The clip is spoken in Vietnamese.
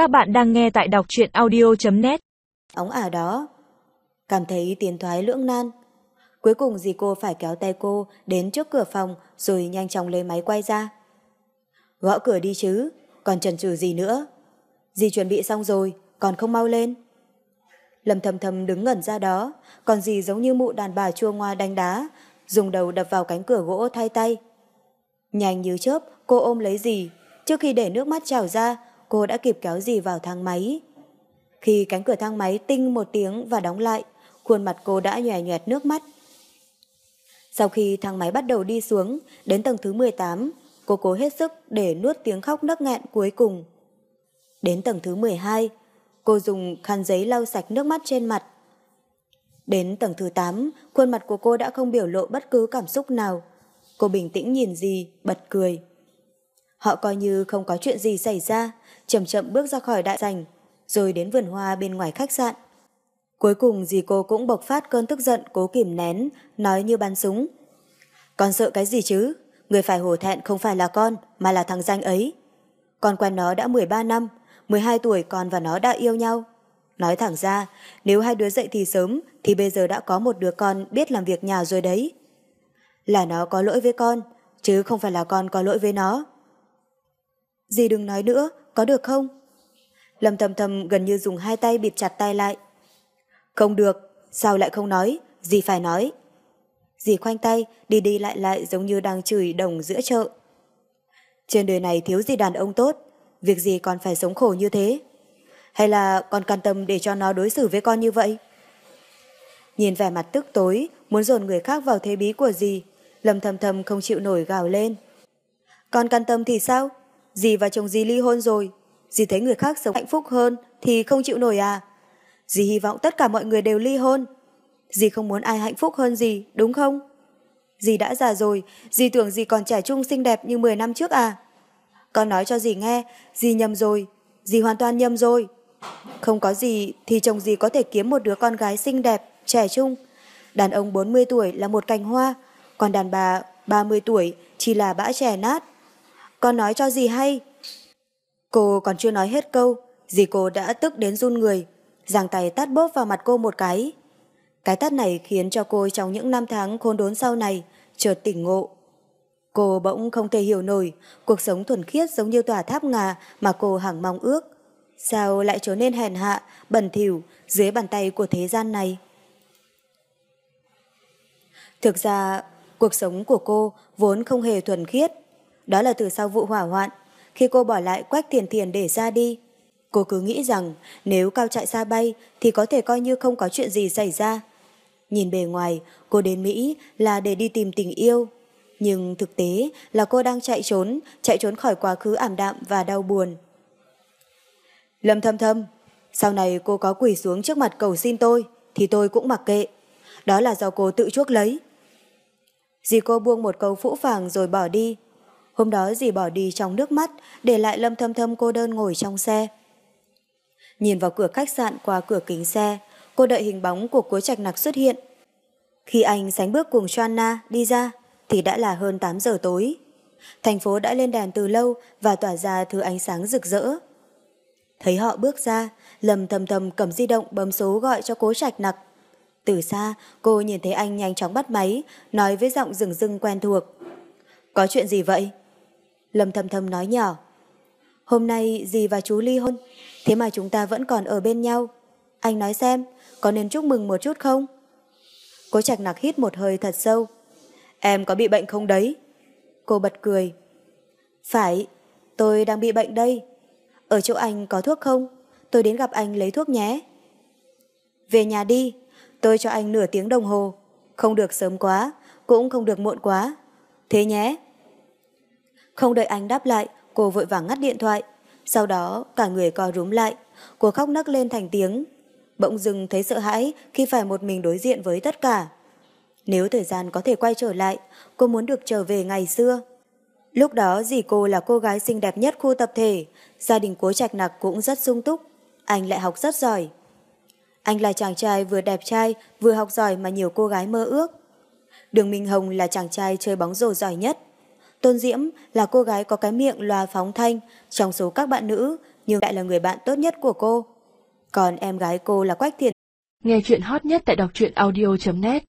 Các bạn đang nghe tại đọc truyện audio.net Ống ả đó. Cảm thấy tiến thoái lưỡng nan. Cuối cùng dì cô phải kéo tay cô đến trước cửa phòng rồi nhanh chóng lấy máy quay ra. Gõ cửa đi chứ, còn chần chừ gì nữa. Dì chuẩn bị xong rồi, còn không mau lên. Lâm thầm thầm đứng ngẩn ra đó, còn dì giống như mụ đàn bà chua ngoa đánh đá, dùng đầu đập vào cánh cửa gỗ thay tay. Nhanh như chớp, cô ôm lấy dì, trước khi để nước mắt trào ra, cô đã kịp kéo dì vào thang máy. Khi cánh cửa thang máy tinh một tiếng và đóng lại, khuôn mặt cô đã nhòe nhòe nước mắt. Sau khi thang máy bắt đầu đi xuống, đến tầng thứ 18, cô cố hết sức để nuốt tiếng khóc nấc nghẹn cuối cùng. Đến tầng thứ 12, cô dùng khăn giấy lau sạch nước mắt trên mặt. Đến tầng thứ 8, khuôn mặt của cô đã không biểu lộ bất cứ cảm xúc nào. Cô bình tĩnh nhìn gì, bật cười. Họ coi như không có chuyện gì xảy ra, chậm chậm bước ra khỏi đại sảnh, rồi đến vườn hoa bên ngoài khách sạn. Cuối cùng dì cô cũng bộc phát cơn tức giận cố kìm nén, nói như bắn súng. Con sợ cái gì chứ? Người phải hổ thẹn không phải là con, mà là thằng danh ấy. Con quen nó đã 13 năm, 12 tuổi con và nó đã yêu nhau. Nói thẳng ra, nếu hai đứa dậy thì sớm, thì bây giờ đã có một đứa con biết làm việc nhà rồi đấy. Là nó có lỗi với con, chứ không phải là con có lỗi với nó. Dì đừng nói nữa, có được không? Lâm thầm thầm gần như dùng hai tay bịt chặt tay lại. Không được, sao lại không nói, dì phải nói. Dì khoanh tay, đi đi lại lại giống như đang chửi đồng giữa chợ. Trên đời này thiếu gì đàn ông tốt, việc gì còn phải sống khổ như thế? Hay là con can tâm để cho nó đối xử với con như vậy? Nhìn vẻ mặt tức tối, muốn dồn người khác vào thế bí của dì, Lâm thầm thầm không chịu nổi gào lên. Con can tâm thì sao? Dì và chồng dì ly hôn rồi. Dì thấy người khác sống hạnh phúc hơn thì không chịu nổi à? Dì hy vọng tất cả mọi người đều ly hôn. Dì không muốn ai hạnh phúc hơn dì, đúng không? Dì đã già rồi, dì tưởng dì còn trẻ trung xinh đẹp như 10 năm trước à? Con nói cho dì nghe, dì nhầm rồi, dì hoàn toàn nhầm rồi. Không có gì thì chồng dì có thể kiếm một đứa con gái xinh đẹp, trẻ trung. Đàn ông 40 tuổi là một cành hoa, còn đàn bà 30 tuổi chỉ là bã trẻ nát. Con nói cho dì hay. Cô còn chưa nói hết câu, dì cô đã tức đến run người, giang tay tát bóp vào mặt cô một cái. Cái tát này khiến cho cô trong những năm tháng khôn đốn sau này chợt tỉnh ngộ. Cô bỗng không thể hiểu nổi cuộc sống thuần khiết giống như tòa tháp ngà mà cô hằng mong ước. Sao lại trở nên hèn hạ, bẩn thỉu dưới bàn tay của thế gian này? Thực ra, cuộc sống của cô vốn không hề thuần khiết. Đó là từ sau vụ hỏa hoạn, khi cô bỏ lại quách thiền thiền để ra đi. Cô cứ nghĩ rằng nếu cao chạy xa bay thì có thể coi như không có chuyện gì xảy ra. Nhìn bề ngoài, cô đến Mỹ là để đi tìm tình yêu. Nhưng thực tế là cô đang chạy trốn, chạy trốn khỏi quá khứ ảm đạm và đau buồn. Lâm thâm thâm, sau này cô có quỳ xuống trước mặt cầu xin tôi, thì tôi cũng mặc kệ. Đó là do cô tự chuốc lấy. Dì cô buông một câu phũ phàng rồi bỏ đi. Hôm đó dì bỏ đi trong nước mắt, để lại lâm thâm thâm cô đơn ngồi trong xe. Nhìn vào cửa khách sạn qua cửa kính xe, cô đợi hình bóng của cố trạch nặc xuất hiện. Khi anh sánh bước cùng Joanna đi ra, thì đã là hơn 8 giờ tối. Thành phố đã lên đèn từ lâu và tỏa ra thứ ánh sáng rực rỡ. Thấy họ bước ra, lầm thầm thầm cầm di động bấm số gọi cho cố trạch nặc. Từ xa, cô nhìn thấy anh nhanh chóng bắt máy, nói với giọng rừng rưng quen thuộc. Có chuyện gì vậy? Lâm thầm thầm nói nhỏ. Hôm nay dì và chú ly hôn, thế mà chúng ta vẫn còn ở bên nhau. Anh nói xem, có nên chúc mừng một chút không? Cố trạch nặc hít một hơi thật sâu. Em có bị bệnh không đấy? Cô bật cười. Phải, tôi đang bị bệnh đây. Ở chỗ anh có thuốc không? Tôi đến gặp anh lấy thuốc nhé. Về nhà đi, tôi cho anh nửa tiếng đồng hồ. Không được sớm quá, cũng không được muộn quá. Thế nhé. Không đợi anh đáp lại, cô vội vàng ngắt điện thoại. Sau đó, cả người co rúm lại. Cô khóc nấc lên thành tiếng. Bỗng dưng thấy sợ hãi khi phải một mình đối diện với tất cả. Nếu thời gian có thể quay trở lại, cô muốn được trở về ngày xưa. Lúc đó dì cô là cô gái xinh đẹp nhất khu tập thể, gia đình cố trạch nặc cũng rất sung túc, anh lại học rất giỏi. Anh là chàng trai vừa đẹp trai, vừa học giỏi mà nhiều cô gái mơ ước. Đường Minh Hồng là chàng trai chơi bóng rổ giỏi nhất. Tôn Diễm là cô gái có cái miệng loa phóng thanh trong số các bạn nữ, nhưng lại là người bạn tốt nhất của cô. Còn em gái cô là Quách Thiền. Nghe chuyện hot nhất tại đọc truyện audio.net